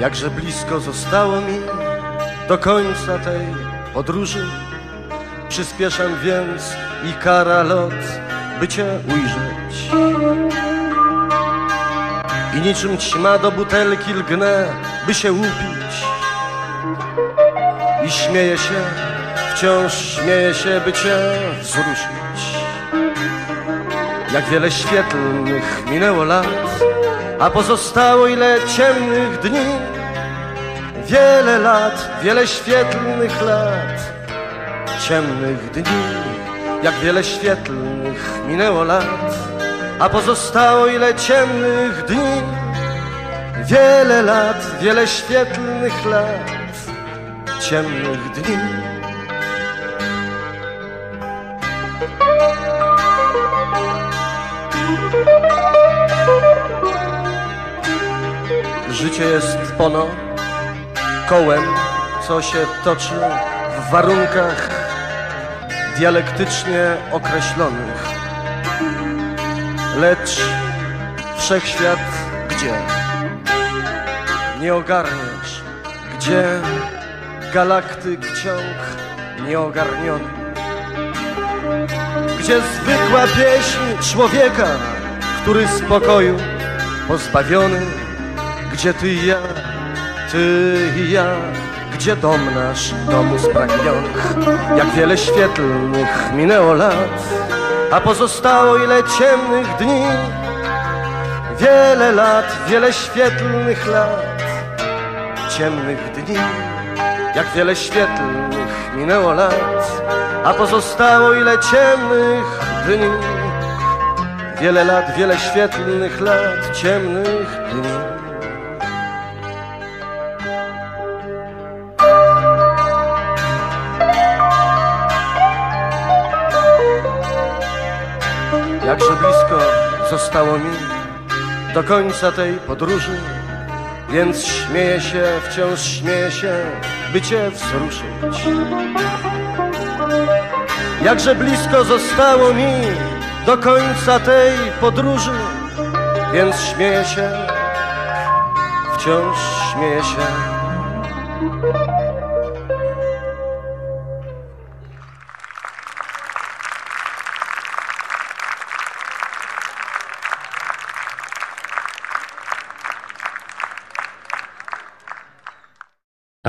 Jakże blisko zostało mi do końca tej podróży. Przyspieszam więc i kara lot, by Cię ujrzeć. I niczym ćma do butelki lgnę, by się upić. I śmieję się, wciąż śmieję się, by Cię wzruszyć. Jak wiele świetlnych minęło lat, a pozostało ile ciemnych dni. Wiele lat, wiele świetlnych lat, ciemnych dni. Jak wiele świetlnych minęło lat, a pozostało ile ciemnych dni. Wiele lat, wiele świetlnych lat, ciemnych dni. Życie jest pono kołem, co się toczy w warunkach dialektycznie określonych. Lecz wszechświat gdzie? Nie ogarniesz, gdzie galaktyk ciąg nieogarniony. Gdzie zwykła pieśń człowieka, który spokoju pozbawiony gdzie ty i ja, ty i ja, gdzie dom nasz, domu spragnionych? Jak wiele świetlnych minęło lat, a pozostało ile ciemnych dni. Wiele lat, wiele świetlnych lat, ciemnych dni. Jak wiele świetlnych minęło lat, a pozostało ile ciemnych dni. Wiele lat, wiele świetlnych lat, ciemnych dni. Jakże blisko zostało mi do końca tej podróży, więc śmieję się, wciąż śmieję się, by Cię wzruszyć. Jakże blisko zostało mi do końca tej podróży, więc śmieję się, wciąż śmieję się,